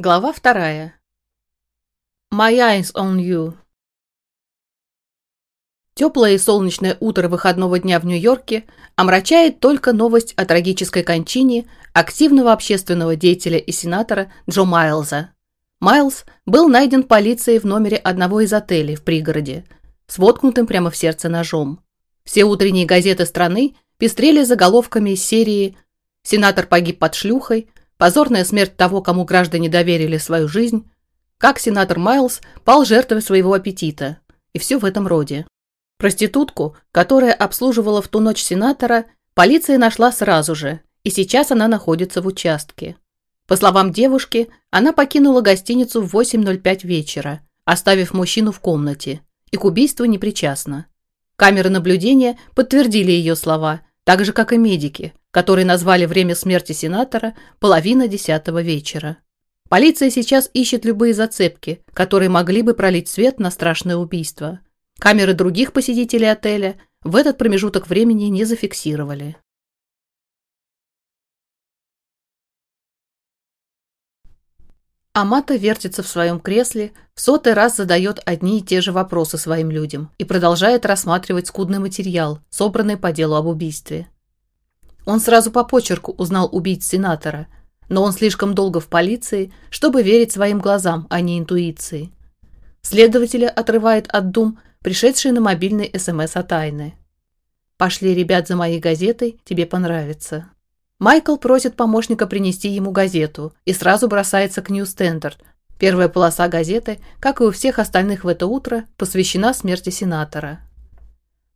Глава вторая. My eyes on you. Теплое и солнечное утро выходного дня в Нью-Йорке омрачает только новость о трагической кончине активного общественного деятеля и сенатора Джо Майлза. Майлз был найден полицией в номере одного из отелей в пригороде, с воткнутым прямо в сердце ножом. Все утренние газеты страны пестрели заголовками из серии «Сенатор погиб под шлюхой», позорная смерть того, кому граждане доверили свою жизнь, как сенатор Майлз пал жертвой своего аппетита, и все в этом роде. Проститутку, которая обслуживала в ту ночь сенатора, полиция нашла сразу же, и сейчас она находится в участке. По словам девушки, она покинула гостиницу в 8.05 вечера, оставив мужчину в комнате, и к убийству не причастна. Камеры наблюдения подтвердили ее слова, так же, как и медики, которые назвали время смерти сенатора половина десятого вечера. Полиция сейчас ищет любые зацепки, которые могли бы пролить свет на страшное убийство. Камеры других посетителей отеля в этот промежуток времени не зафиксировали. Амата вертится в своем кресле, в сотый раз задает одни и те же вопросы своим людям и продолжает рассматривать скудный материал, собранный по делу об убийстве. Он сразу по почерку узнал убийц сенатора, но он слишком долго в полиции, чтобы верить своим глазам, а не интуиции. Следователя отрывает от дум пришедший на мобильный СМС от Айны. «Пошли, ребят, за моей газетой, тебе понравится». Майкл просит помощника принести ему газету и сразу бросается к New Standard. Первая полоса газеты, как и у всех остальных в это утро, посвящена смерти сенатора.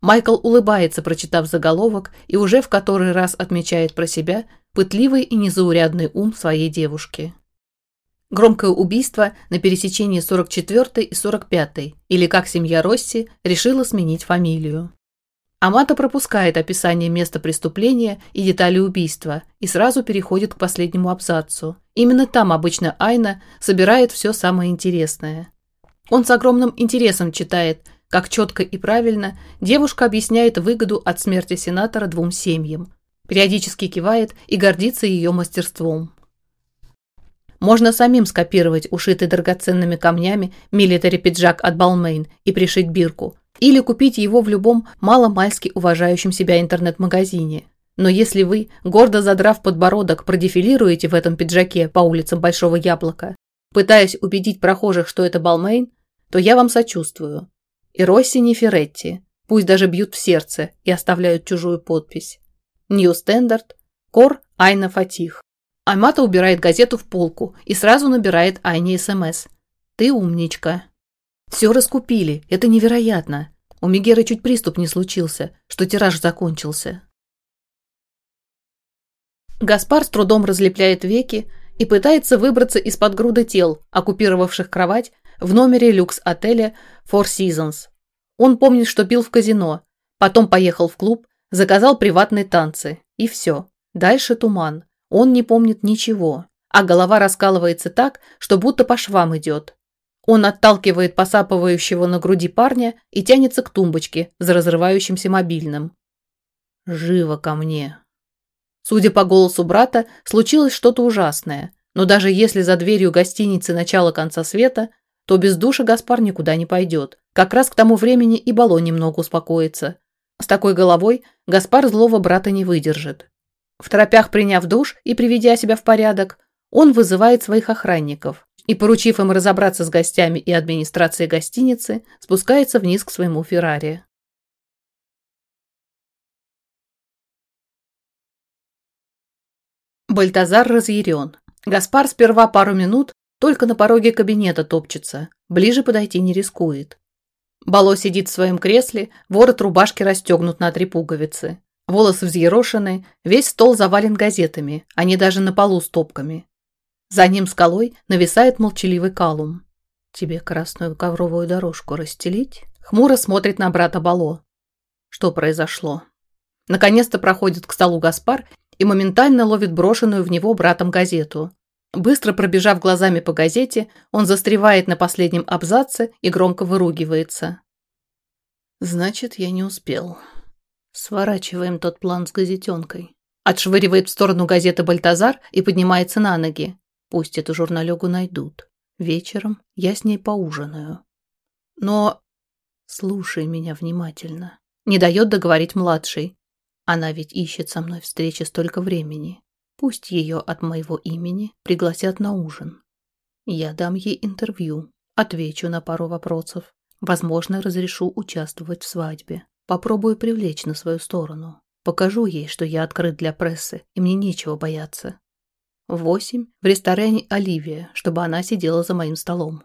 Майкл улыбается, прочитав заголовок, и уже в который раз отмечает про себя пытливый и незаурядный ум своей девушки. Громкое убийство на пересечении 44 и 45 или как семья Росси решила сменить фамилию. Амата пропускает описание места преступления и детали убийства и сразу переходит к последнему абзацу. Именно там обычно Айна собирает все самое интересное. Он с огромным интересом читает, как четко и правильно девушка объясняет выгоду от смерти сенатора двум семьям, периодически кивает и гордится ее мастерством. Можно самим скопировать ушитый драгоценными камнями милитари-пиджак от Балмейн и пришить бирку, или купить его в любом маломальски уважающем себя интернет-магазине. Но если вы, гордо задрав подбородок, продефилируете в этом пиджаке по улицам Большого Яблока, пытаясь убедить прохожих, что это Балмейн, то я вам сочувствую. И Росси не Феретти. Пусть даже бьют в сердце и оставляют чужую подпись. New Standard, кор. Айна Фатих. Аймата убирает газету в полку и сразу набирает Айне СМС. Ты умничка. Все раскупили, это невероятно. У Мегеры чуть приступ не случился, что тираж закончился. Гаспар с трудом разлепляет веки и пытается выбраться из-под груда тел, оккупировавших кровать в номере люкс-отеля Four Seasons. Он помнит, что пил в казино, потом поехал в клуб, заказал приватные танцы, и все. Дальше туман. Он не помнит ничего, а голова раскалывается так, что будто по швам идет. Он отталкивает посапывающего на груди парня и тянется к тумбочке за разрывающимся мобильным. «Живо ко мне!» Судя по голосу брата, случилось что-то ужасное, но даже если за дверью гостиницы начало конца света, то без душа Гаспар никуда не пойдет. Как раз к тому времени и Бало немного успокоится. С такой головой Гаспар злого брата не выдержит. В торопях приняв душ и приведя себя в порядок, он вызывает своих охранников и, поручив им разобраться с гостями и администрацией гостиницы, спускается вниз к своему Феррари. Бальтазар разъярен. Гаспар сперва пару минут только на пороге кабинета топчется, ближе подойти не рискует. Бало сидит в своем кресле, ворот рубашки расстегнут на три пуговицы. Волосы взъерошены, весь стол завален газетами, они даже на полу стопками. За ним скалой нависает молчаливый калум. «Тебе красную ковровую дорожку расстелить?» Хмуро смотрит на брата Бало. Что произошло? Наконец-то проходит к столу Гаспар и моментально ловит брошенную в него братом газету. Быстро пробежав глазами по газете, он застревает на последнем абзаце и громко выругивается. «Значит, я не успел. Сворачиваем тот план с газетенкой». Отшвыривает в сторону газеты Бальтазар и поднимается на ноги. Пусть эту журналюгу найдут. Вечером я с ней поужинаю. Но... Слушай меня внимательно. Не дает договорить младший. Она ведь ищет со мной встречи столько времени. Пусть ее от моего имени пригласят на ужин. Я дам ей интервью, отвечу на пару вопросов. Возможно, разрешу участвовать в свадьбе. Попробую привлечь на свою сторону. Покажу ей, что я открыт для прессы, и мне нечего бояться. Восемь в ресторане «Оливия», чтобы она сидела за моим столом.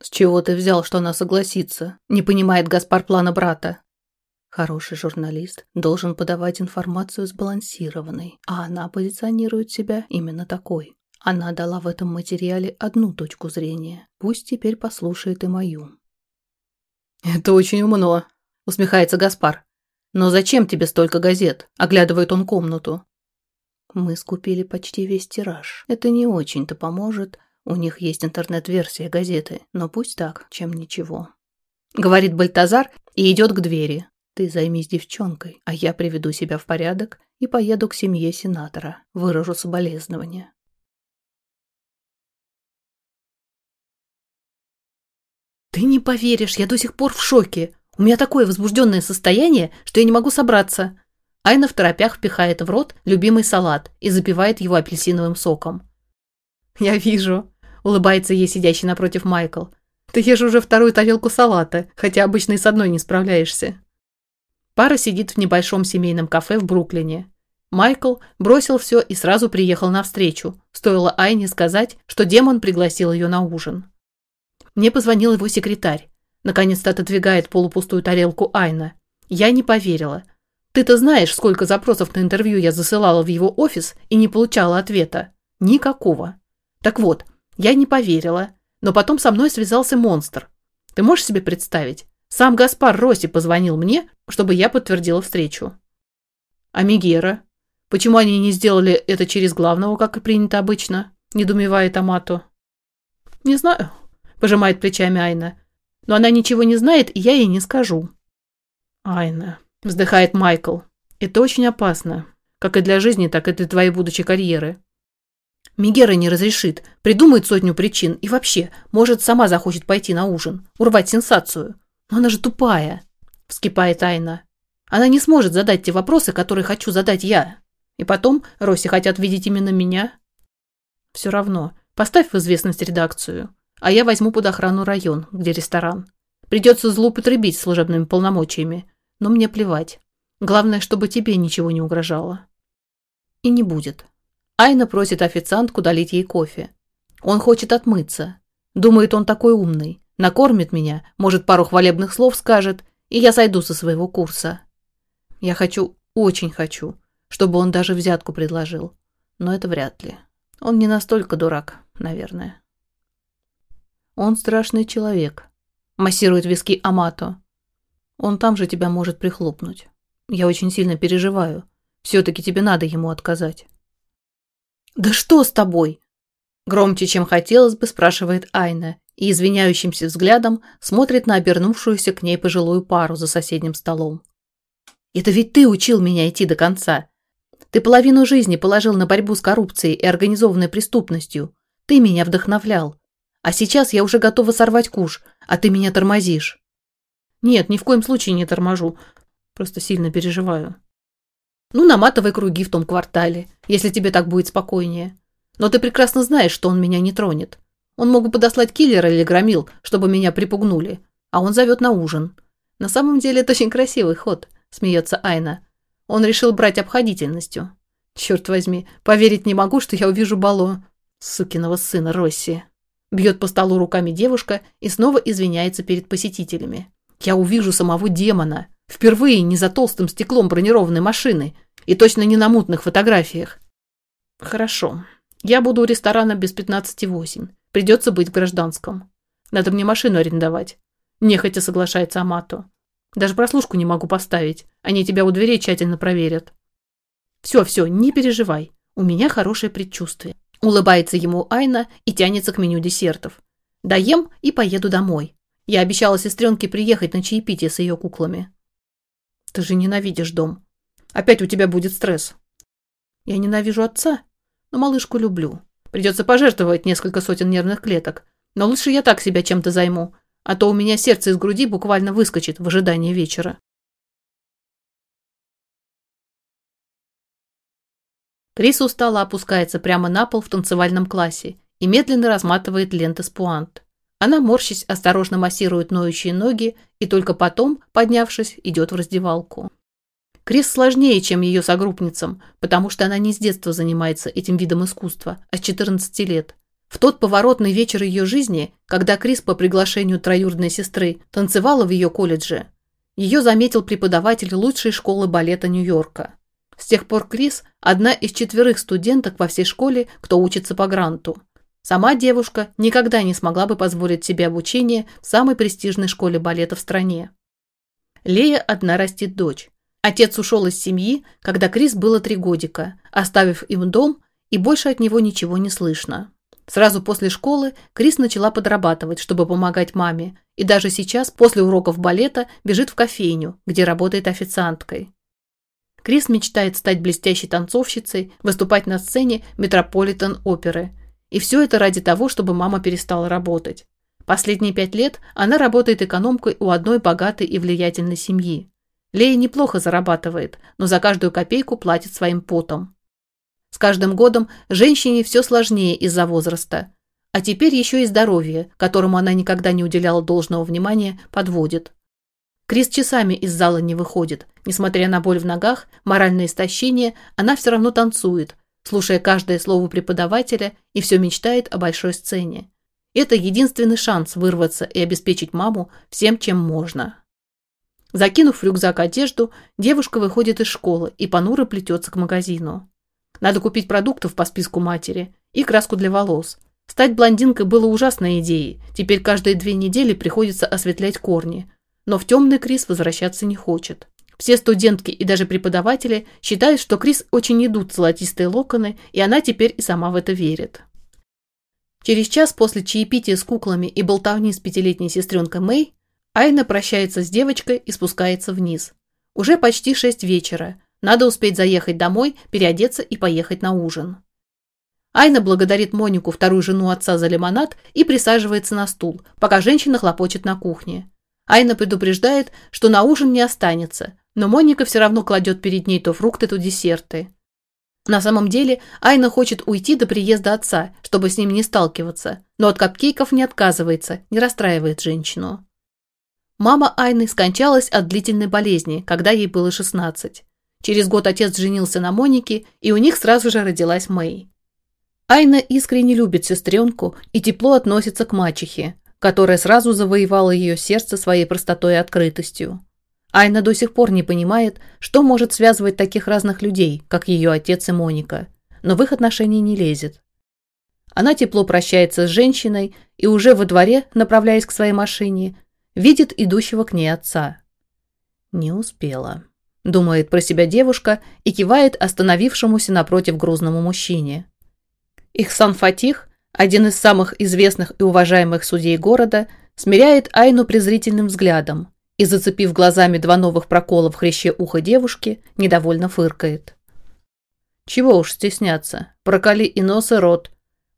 «С чего ты взял, что она согласится?» Не понимает Гаспар плана брата. Хороший журналист должен подавать информацию сбалансированной, а она позиционирует себя именно такой. Она дала в этом материале одну точку зрения. Пусть теперь послушает и мою. «Это очень умно», — усмехается Гаспар. «Но зачем тебе столько газет?» — оглядывает он комнату. Мы скупили почти весь тираж. Это не очень-то поможет. У них есть интернет-версия газеты, но пусть так, чем ничего. Говорит Бальтазар и идет к двери. Ты займись девчонкой, а я приведу себя в порядок и поеду к семье сенатора. Выражу соболезнования. Ты не поверишь, я до сих пор в шоке. У меня такое возбужденное состояние, что я не могу собраться. Айна в торопях впихает в рот любимый салат и запивает его апельсиновым соком. «Я вижу», — улыбается ей сидящий напротив Майкл. «Ты ешь уже вторую тарелку салата, хотя обычно и с одной не справляешься». Пара сидит в небольшом семейном кафе в Бруклине. Майкл бросил все и сразу приехал навстречу. Стоило Айне сказать, что демон пригласил ее на ужин. Мне позвонил его секретарь. Наконец-то отодвигает полупустую тарелку Айна. Я не поверила. Ты-то знаешь, сколько запросов на интервью я засылала в его офис и не получала ответа. Никакого. Так вот, я не поверила, но потом со мной связался монстр. Ты можешь себе представить? Сам Гаспар Росси позвонил мне, чтобы я подтвердила встречу. А Мегера? Почему они не сделали это через главного, как и принято обычно? Недумевает Амато. Не знаю, пожимает плечами Айна. Но она ничего не знает, и я ей не скажу. Айна, вздыхает Майкл. Это очень опасно. Как и для жизни, так и для твоей будущей карьеры. Мигера не разрешит, придумает сотню причин и вообще, может, сама захочет пойти на ужин, урвать сенсацию. Но она же тупая, вскипает Айна. Она не сможет задать те вопросы, которые хочу задать я. И потом Росси хотят видеть именно меня. Все равно, поставь в известность редакцию, а я возьму под охрану район, где ресторан. Придется злоупотребить служебными полномочиями, но мне плевать. Главное, чтобы тебе ничего не угрожало. И не будет. Айна просит официантку долить ей кофе. Он хочет отмыться. Думает, он такой умный. Накормит меня, может, пару хвалебных слов скажет, и я сойду со своего курса. Я хочу, очень хочу, чтобы он даже взятку предложил. Но это вряд ли. Он не настолько дурак, наверное. Он страшный человек. Массирует виски Амато. Он там же тебя может прихлопнуть. Я очень сильно переживаю. Все-таки тебе надо ему отказать. «Да что с тобой?» Громче, чем хотелось бы, спрашивает Айна и извиняющимся взглядом смотрит на обернувшуюся к ней пожилую пару за соседним столом. «Это ведь ты учил меня идти до конца. Ты половину жизни положил на борьбу с коррупцией и организованной преступностью. Ты меня вдохновлял. А сейчас я уже готова сорвать куш, а ты меня тормозишь». «Нет, ни в коем случае не торможу. Просто сильно переживаю». Ну, наматывай круги в том квартале, если тебе так будет спокойнее. Но ты прекрасно знаешь, что он меня не тронет. Он мог бы подослать киллера или громил, чтобы меня припугнули. А он зовет на ужин. На самом деле это очень красивый ход, смеется Айна. Он решил брать обходительностью. Черт возьми, поверить не могу, что я увижу Бало. Сукиного сына Росси. Бьет по столу руками девушка и снова извиняется перед посетителями. Я увижу самого демона. Впервые не за толстым стеклом бронированной машины и точно не на мутных фотографиях. Хорошо. Я буду у ресторана без 15,8. Придется быть в гражданском. Надо мне машину арендовать. Нехотя соглашается Амато. Даже прослушку не могу поставить. Они тебя у дверей тщательно проверят. Все, все, не переживай. У меня хорошее предчувствие. Улыбается ему Айна и тянется к меню десертов. Доем и поеду домой. Я обещала сестренке приехать на чаепитие с ее куклами. Ты же ненавидишь дом. Опять у тебя будет стресс. Я ненавижу отца, но малышку люблю. Придется пожертвовать несколько сотен нервных клеток. Но лучше я так себя чем-то займу, а то у меня сердце из груди буквально выскочит в ожидании вечера. Крис устало опускается прямо на пол в танцевальном классе и медленно разматывает ленты с пуант. Она, морщись, осторожно массирует ноющие ноги и только потом, поднявшись, идет в раздевалку. Крис сложнее, чем ее согруппницам, потому что она не с детства занимается этим видом искусства, а с 14 лет. В тот поворотный вечер ее жизни, когда Крис по приглашению троюродной сестры танцевала в ее колледже, ее заметил преподаватель лучшей школы балета Нью-Йорка. С тех пор Крис – одна из четверых студенток во всей школе, кто учится по гранту. Сама девушка никогда не смогла бы позволить себе обучение в самой престижной школе балета в стране. Лея одна растит дочь. Отец ушел из семьи, когда Крис было три годика, оставив им дом, и больше от него ничего не слышно. Сразу после школы Крис начала подрабатывать, чтобы помогать маме, и даже сейчас, после уроков балета, бежит в кофейню, где работает официанткой. Крис мечтает стать блестящей танцовщицей, выступать на сцене Метрополитен-оперы. И все это ради того, чтобы мама перестала работать. Последние пять лет она работает экономкой у одной богатой и влиятельной семьи. Лея неплохо зарабатывает, но за каждую копейку платит своим потом. С каждым годом женщине все сложнее из-за возраста. А теперь еще и здоровье, которому она никогда не уделяла должного внимания, подводит. Крис часами из зала не выходит. Несмотря на боль в ногах, моральное истощение, она все равно танцует, слушая каждое слово преподавателя и все мечтает о большой сцене. Это единственный шанс вырваться и обеспечить маму всем, чем можно. Закинув в рюкзак одежду, девушка выходит из школы и понуро плетется к магазину. Надо купить продуктов по списку матери и краску для волос. Стать блондинкой было ужасной идеей, теперь каждые две недели приходится осветлять корни – но в темный Крис возвращаться не хочет. Все студентки и даже преподаватели считают, что Крис очень идут золотистые локоны, и она теперь и сама в это верит. Через час после чаепития с куклами и болтовни с пятилетней сестренкой Мэй, Айна прощается с девочкой и спускается вниз. Уже почти шесть вечера. Надо успеть заехать домой, переодеться и поехать на ужин. Айна благодарит Монику, вторую жену отца, за лимонад и присаживается на стул, пока женщина хлопочет на кухне. Айна предупреждает, что на ужин не останется, но Моника все равно кладет перед ней то фрукты, то десерты. На самом деле Айна хочет уйти до приезда отца, чтобы с ним не сталкиваться, но от капкейков не отказывается, не расстраивает женщину. Мама Айны скончалась от длительной болезни, когда ей было 16. Через год отец женился на Монике, и у них сразу же родилась Мэй. Айна искренне любит сестренку и тепло относится к мачехе, которая сразу завоевала ее сердце своей простотой и открытостью. Айна до сих пор не понимает, что может связывать таких разных людей, как ее отец и Моника, но в их отношения не лезет. Она тепло прощается с женщиной и уже во дворе, направляясь к своей машине, видит идущего к ней отца. «Не успела», – думает про себя девушка и кивает остановившемуся напротив грузному мужчине. Их сан Фатих один из самых известных и уважаемых судей города, смиряет Айну презрительным взглядом и, зацепив глазами два новых прокола в хряще уха девушки, недовольно фыркает. Чего уж стесняться, проколи и нос, и рот.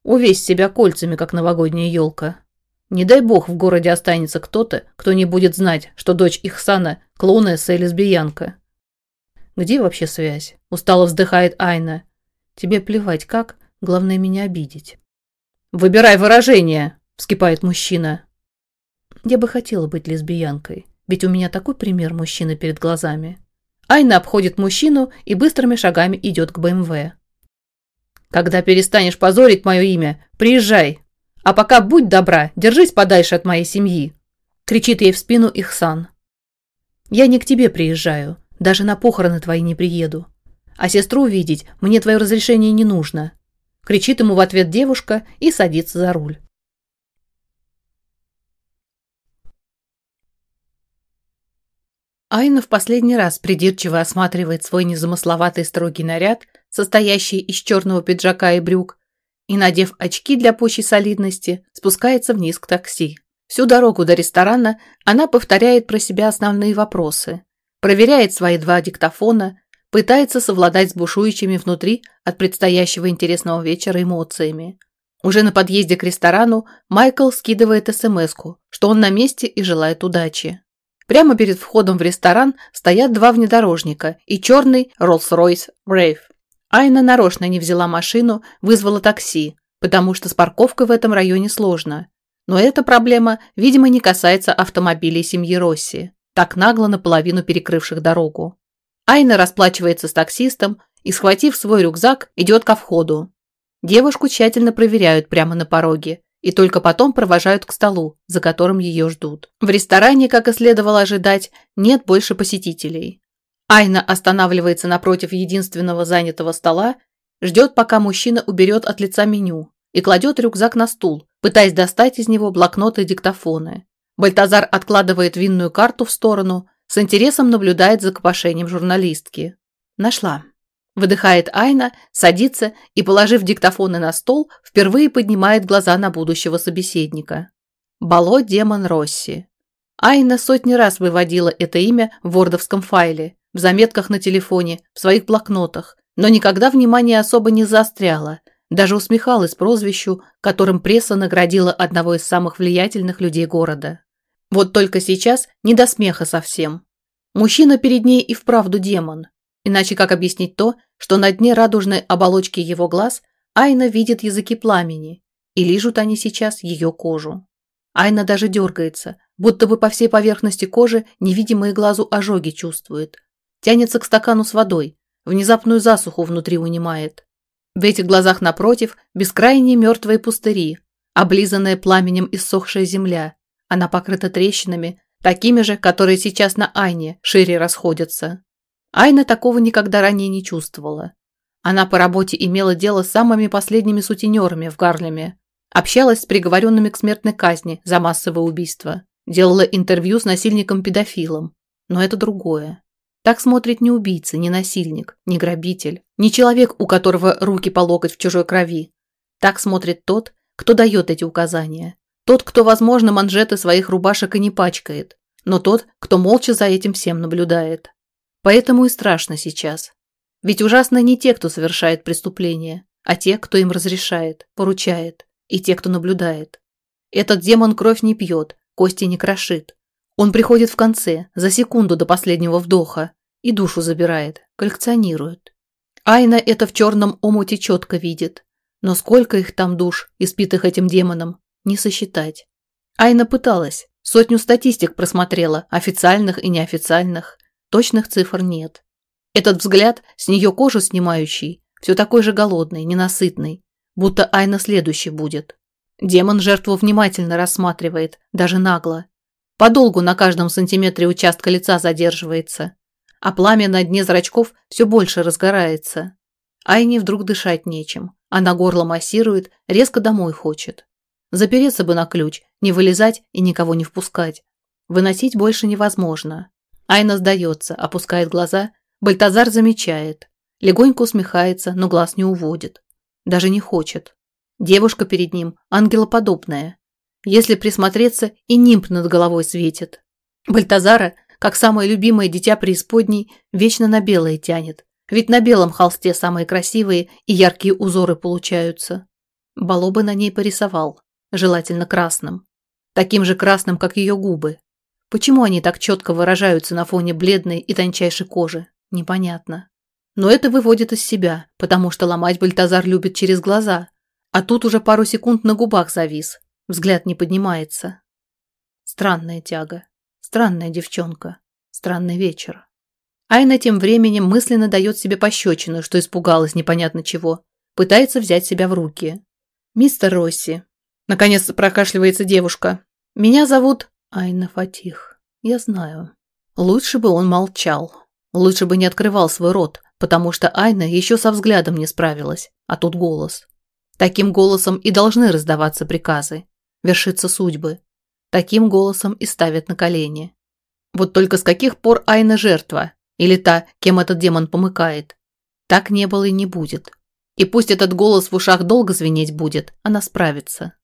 Увесь себя кольцами, как новогодняя елка. Не дай бог в городе останется кто-то, кто не будет знать, что дочь Ихсана – клоунесса и лесбиянка. Где вообще связь? Устало вздыхает Айна. Тебе плевать как, главное меня обидеть. «Выбирай выражение!» – вскипает мужчина. Я бы хотела быть лесбиянкой, ведь у меня такой пример мужчины перед глазами. Айна обходит мужчину и быстрыми шагами идет к БМВ. «Когда перестанешь позорить мое имя, приезжай. А пока будь добра, держись подальше от моей семьи!» – кричит ей в спину Ихсан. «Я не к тебе приезжаю, даже на похороны твои не приеду. А сестру видеть мне твое разрешение не нужно. Кричит ему в ответ девушка и садится за руль. Айна в последний раз придирчиво осматривает свой незамысловатый строгий наряд, состоящий из черного пиджака и брюк, и, надев очки для пущей солидности, спускается вниз к такси. Всю дорогу до ресторана она повторяет про себя основные вопросы, проверяет свои два диктофона, пытается совладать с бушующими внутри от предстоящего интересного вечера эмоциями. Уже на подъезде к ресторану Майкл скидывает смс что он на месте и желает удачи. Прямо перед входом в ресторан стоят два внедорожника и черный Rolls-Royce Brave. Айна нарочно не взяла машину, вызвала такси, потому что с парковкой в этом районе сложно. Но эта проблема, видимо, не касается автомобилей семьи Росси, так нагло наполовину перекрывших дорогу. Айна расплачивается с таксистом и, схватив свой рюкзак, идет ко входу. Девушку тщательно проверяют прямо на пороге и только потом провожают к столу, за которым ее ждут. В ресторане, как и следовало ожидать, нет больше посетителей. Айна останавливается напротив единственного занятого стола, ждет, пока мужчина уберет от лица меню и кладет рюкзак на стул, пытаясь достать из него блокноты и диктофоны. Бальтазар откладывает винную карту в сторону, с интересом наблюдает за копошением журналистки. Нашла. Выдыхает Айна, садится и, положив диктофоны на стол, впервые поднимает глаза на будущего собеседника. Бало Демон Росси. Айна сотни раз выводила это имя в вордовском файле, в заметках на телефоне, в своих блокнотах, но никогда внимание особо не заостряла, даже усмехалась прозвищу, которым пресса наградила одного из самых влиятельных людей города. Вот только сейчас не до смеха совсем. Мужчина перед ней и вправду демон, Иначе как объяснить то, что на дне радужной оболочки его глаз Айна видит языки пламени, и лижут они сейчас ее кожу. Айна даже дергается, будто бы по всей поверхности кожи невидимые глазу ожоги чувствует. Тянется к стакану с водой, внезапную засуху внутри унимает. В этих глазах напротив бескрайние мертвые пустыри, облизанная пламенем иссохшая земля. Она покрыта трещинами, такими же, которые сейчас на Айне шире расходятся. Айна такого никогда ранее не чувствовала. Она по работе имела дело с самыми последними сутенерами в Гарлеме, общалась с приговоренными к смертной казни за массовое убийство, делала интервью с насильником-педофилом. Но это другое. Так смотрит не убийца, не насильник, не грабитель, не человек, у которого руки по локоть в чужой крови. Так смотрит тот, кто дает эти указания. Тот, кто, возможно, манжеты своих рубашек и не пачкает, но тот, кто молча за этим всем наблюдает. Поэтому и страшно сейчас. Ведь ужасно не те, кто совершает преступление, а те, кто им разрешает, поручает, и те, кто наблюдает. Этот демон кровь не пьет, кости не крошит. Он приходит в конце, за секунду до последнего вдоха, и душу забирает, коллекционирует. Айна это в черном омуте четко видит. Но сколько их там душ, испитых этим демоном, не сосчитать. Айна пыталась, сотню статистик просмотрела, официальных и неофициальных. Точных цифр нет. Этот взгляд, с нее кожу снимающий, все такой же голодный, ненасытный, будто Айна следующий будет. Демон жертву внимательно рассматривает, даже нагло. Подолгу на каждом сантиметре участка лица задерживается, а пламя на дне зрачков все больше разгорается. Айне вдруг дышать нечем. Она горло массирует, резко домой хочет. Запереться бы на ключ, не вылезать и никого не впускать. Выносить больше невозможно. Айна сдается, опускает глаза. Бальтазар замечает. Легонько усмехается, но глаз не уводит. Даже не хочет. Девушка перед ним ангелоподобная. Если присмотреться, и нимб над головой светит. Бальтазара, как самое любимое дитя преисподней, вечно на белое тянет. Ведь на белом холсте самые красивые и яркие узоры получаются. Бало бы на ней порисовал, желательно красным. Таким же красным, как ее губы. Почему они так четко выражаются на фоне бледной и тончайшей кожи? Непонятно. Но это выводит из себя, потому что ломать Бальтазар любит через глаза. А тут уже пару секунд на губах завис. Взгляд не поднимается. Странная тяга. Странная девчонка. Странный вечер. Айна тем временем мысленно дает себе пощечину, что испугалась непонятно чего. Пытается взять себя в руки. «Мистер Росси». Наконец прокашливается девушка. «Меня зовут Айна Фатих, я знаю. Лучше бы он молчал. Лучше бы не открывал свой рот, потому что Айна еще со взглядом не справилась, а тут голос. Таким голосом и должны раздаваться приказы, вершиться судьбы. Таким голосом и ставят на колени. Вот только с каких пор Айна жертва, или та, кем этот демон помыкает? Так не было и не будет. И пусть этот голос в ушах долго звенеть будет, она справится.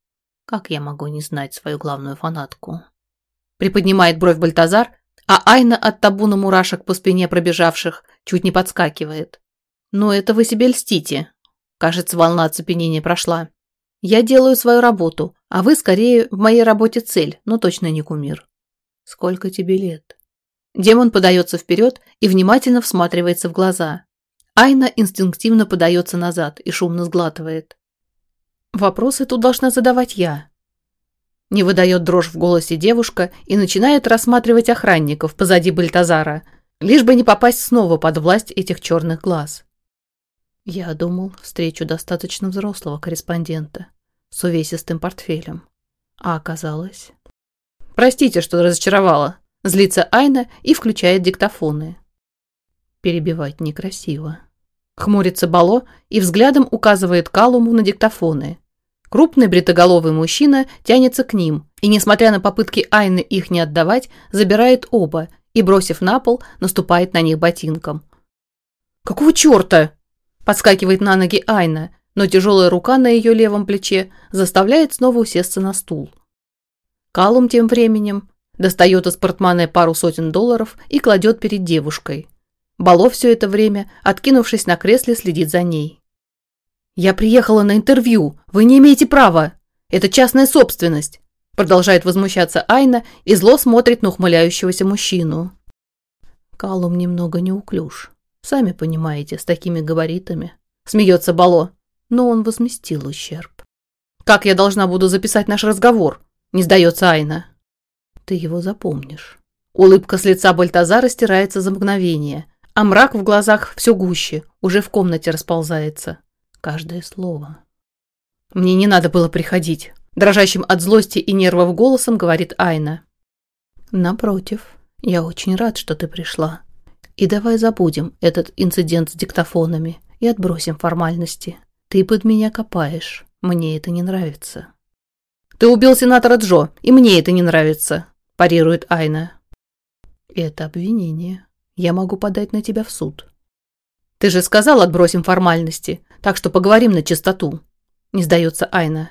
Как я могу не знать свою главную фанатку? Приподнимает бровь Бальтазар, а Айна от табуна мурашек по спине пробежавших чуть не подскакивает. Но это вы себе льстите. Кажется, волна оцепенения прошла. Я делаю свою работу, а вы скорее в моей работе цель, но точно не кумир. Сколько тебе лет? Демон подается вперед и внимательно всматривается в глаза. Айна инстинктивно подается назад и шумно сглатывает. Вопросы тут должна задавать я. Не выдает дрожь в голосе девушка и начинает рассматривать охранников позади Бальтазара, лишь бы не попасть снова под власть этих черных глаз. Я думал, встречу достаточно взрослого корреспондента с увесистым портфелем. А оказалось... Простите, что разочаровала. Злится Айна и включает диктофоны. Перебивать некрасиво. Хмурится Бало и взглядом указывает Калуму на диктофоны. Крупный бритоголовый мужчина тянется к ним и, несмотря на попытки Айны их не отдавать, забирает оба и, бросив на пол, наступает на них ботинком. «Какого черта?» Подскакивает на ноги Айна, но тяжелая рука на ее левом плече заставляет снова усесться на стул. Калум тем временем достает из портмоне пару сотен долларов и кладет перед девушкой. Бало все это время, откинувшись на кресле, следит за ней. «Я приехала на интервью. Вы не имеете права. Это частная собственность», продолжает возмущаться Айна и зло смотрит на ухмыляющегося мужчину. Калум немного неуклюж. Сами понимаете, с такими габаритами. Смеется Бало, но он возместил ущерб. «Как я должна буду записать наш разговор?» Не сдается Айна. Ты его запомнишь. Улыбка с лица Бальтазара стирается за мгновение, а мрак в глазах все гуще, уже в комнате расползается. Каждое слово. Мне не надо было приходить. Дрожащим от злости и нервов голосом говорит Айна. Напротив, я очень рад, что ты пришла. И давай забудем этот инцидент с диктофонами и отбросим формальности. Ты под меня копаешь. Мне это не нравится. Ты убил сенатора Джо, и мне это не нравится парирует Айна. Это обвинение. Я могу подать на тебя в суд. Ты же сказал, отбросим формальности, так что поговорим на чистоту. Не сдается Айна.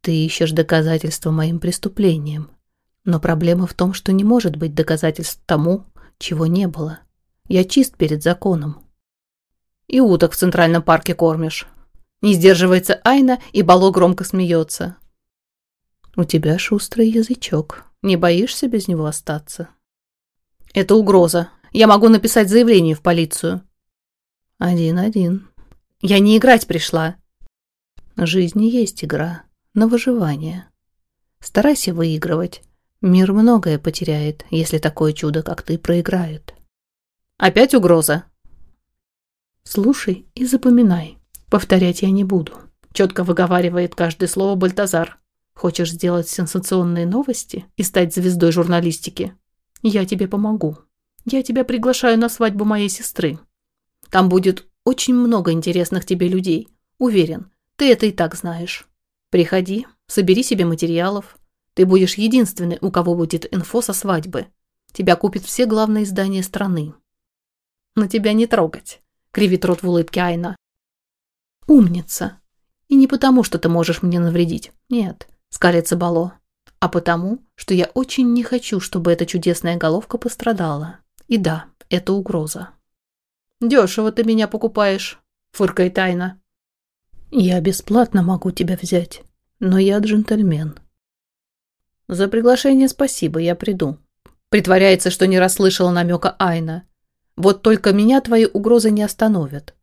Ты ищешь доказательства моим преступлениям. Но проблема в том, что не может быть доказательств тому, чего не было. Я чист перед законом. И уток в Центральном парке кормишь. Не сдерживается Айна, и Бало громко смеется. У тебя шустрый язычок. Не боишься без него остаться? Это угроза. Я могу написать заявление в полицию. Один-один. Я не играть пришла. В жизни есть игра. На выживание. Старайся выигрывать. Мир многое потеряет, если такое чудо, как ты, проиграет. Опять угроза? Слушай и запоминай. Повторять я не буду. Четко выговаривает каждое слово Бальтазар. Хочешь сделать сенсационные новости и стать звездой журналистики? Я тебе помогу. Я тебя приглашаю на свадьбу моей сестры. Там будет очень много интересных тебе людей. Уверен, ты это и так знаешь. Приходи, собери себе материалов. Ты будешь единственный, у кого будет инфо со свадьбы. Тебя купят все главные издания страны. Но тебя не трогать, кривит рот в улыбке Айна. Умница. И не потому, что ты можешь мне навредить. Нет скалится Бало, а потому, что я очень не хочу, чтобы эта чудесная головка пострадала. И да, это угроза. «Дешево ты меня покупаешь», — фыркает Тайна. «Я бесплатно могу тебя взять, но я джентльмен». «За приглашение спасибо, я приду». Притворяется, что не расслышала намека Айна. «Вот только меня твои угрозы не остановят.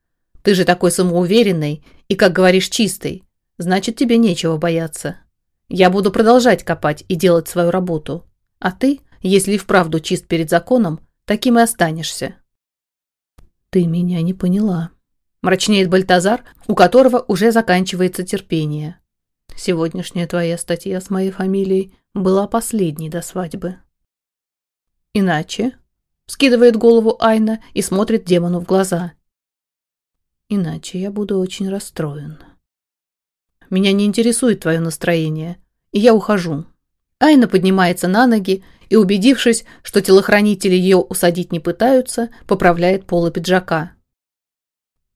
Ты же такой самоуверенный и, как говоришь, чистый. Значит, тебе нечего бояться. Я буду продолжать копать и делать свою работу. А ты, если и вправду чист перед законом, таким и останешься. Ты меня не поняла. Мрачнеет Бальтазар, у которого уже заканчивается терпение. Сегодняшняя твоя статья с моей фамилией была последней до свадьбы. Иначе? Скидывает голову Айна и смотрит демону в глаза. Иначе я буду очень расстроен. Меня не интересует твое настроение, и я ухожу». Айна поднимается на ноги и, убедившись, что телохранители ее усадить не пытаются, поправляет полы пиджака.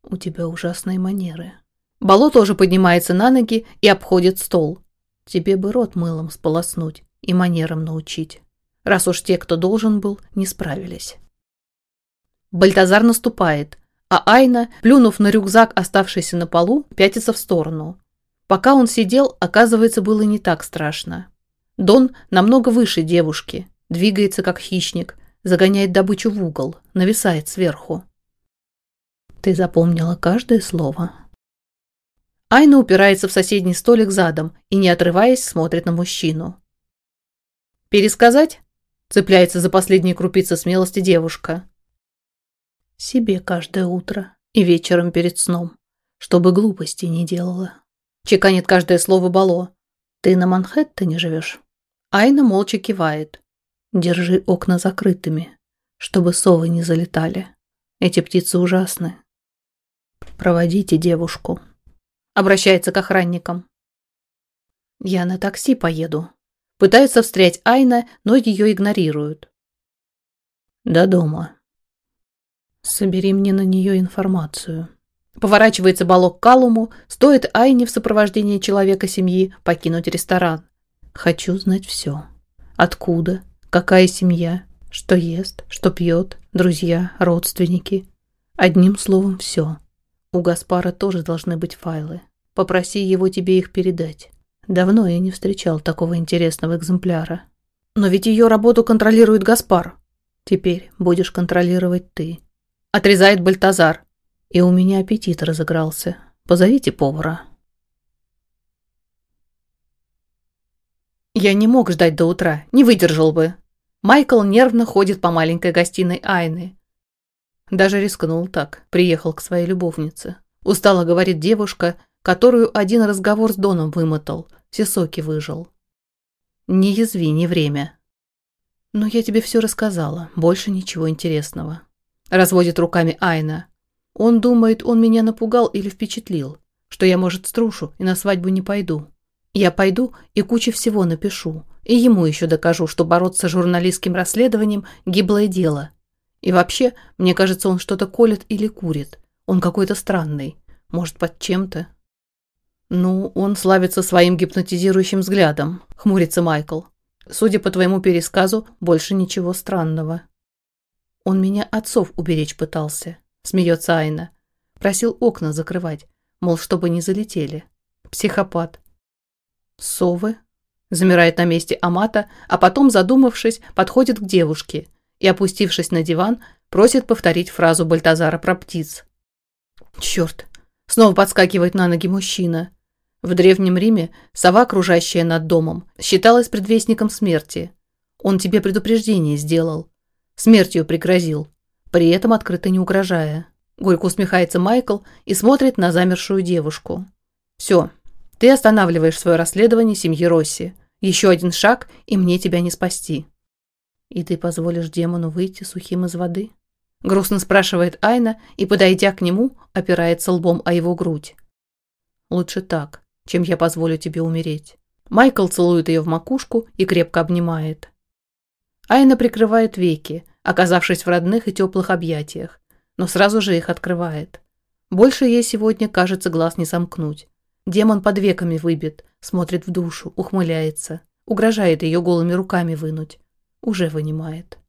«У тебя ужасные манеры». Бало тоже поднимается на ноги и обходит стол. «Тебе бы рот мылом сполоснуть и манерам научить, раз уж те, кто должен был, не справились». Бальтазар наступает, а Айна, плюнув на рюкзак, оставшийся на полу, пятится в сторону. Пока он сидел, оказывается, было не так страшно. Дон намного выше девушки, двигается как хищник, загоняет добычу в угол, нависает сверху. Ты запомнила каждое слово. Айна упирается в соседний столик задом и, не отрываясь, смотрит на мужчину. «Пересказать?» – цепляется за последние крупицы смелости девушка. «Себе каждое утро и вечером перед сном, чтобы глупости не делала». Чеканит каждое слово Бало. «Ты на Манхэттене живешь?» Айна молча кивает. «Держи окна закрытыми, чтобы совы не залетали. Эти птицы ужасны. Проводите девушку». Обращается к охранникам. «Я на такси поеду». Пытается встрять Айна, но ее игнорируют. «До дома. Собери мне на нее информацию». Поворачивается Балок к Калуму, стоит Айне в сопровождении человека семьи покинуть ресторан. Хочу знать все. Откуда, какая семья, что ест, что пьет, друзья, родственники. Одним словом, все. У Гаспара тоже должны быть файлы. Попроси его тебе их передать. Давно я не встречал такого интересного экземпляра. Но ведь ее работу контролирует Гаспар. Теперь будешь контролировать ты. Отрезает Бальтазар. И у меня аппетит разыгрался. Позовите повара. Я не мог ждать до утра, не выдержал бы. Майкл нервно ходит по маленькой гостиной Айны. Даже рискнул так, приехал к своей любовнице. Устало говорит девушка, которую один разговор с Доном вымотал, все соки выжил. Не язви, не время. Но я тебе все рассказала, больше ничего интересного. Разводит руками Айна. Он думает, он меня напугал или впечатлил, что я, может, струшу и на свадьбу не пойду. Я пойду и кучу всего напишу, и ему еще докажу, что бороться с журналистским расследованием – гиблое дело. И вообще, мне кажется, он что-то колет или курит. Он какой-то странный. Может, под чем-то. Ну, он славится своим гипнотизирующим взглядом, хмурится Майкл. Судя по твоему пересказу, больше ничего странного. Он меня отцов уберечь пытался. Смеется Айна. Просил окна закрывать, мол, чтобы не залетели. Психопат. Совы? Замирает на месте Амата, а потом, задумавшись, подходит к девушке и, опустившись на диван, просит повторить фразу Бальтазара про птиц. Черт! Снова подскакивает на ноги мужчина. В Древнем Риме сова, кружащая над домом, считалась предвестником смерти. Он тебе предупреждение сделал. Смертью пригрозил при этом открыто не угрожая. Горько усмехается Майкл и смотрит на замершую девушку. «Все, ты останавливаешь свое расследование семьи Росси. Еще один шаг, и мне тебя не спасти». «И ты позволишь демону выйти сухим из воды?» Грустно спрашивает Айна и, подойдя к нему, опирается лбом о его грудь. «Лучше так, чем я позволю тебе умереть». Майкл целует ее в макушку и крепко обнимает. Айна прикрывает веки, оказавшись в родных и теплых объятиях, но сразу же их открывает. Больше ей сегодня, кажется, глаз не сомкнуть. Демон под веками выбит, смотрит в душу, ухмыляется, угрожает ее голыми руками вынуть. Уже вынимает.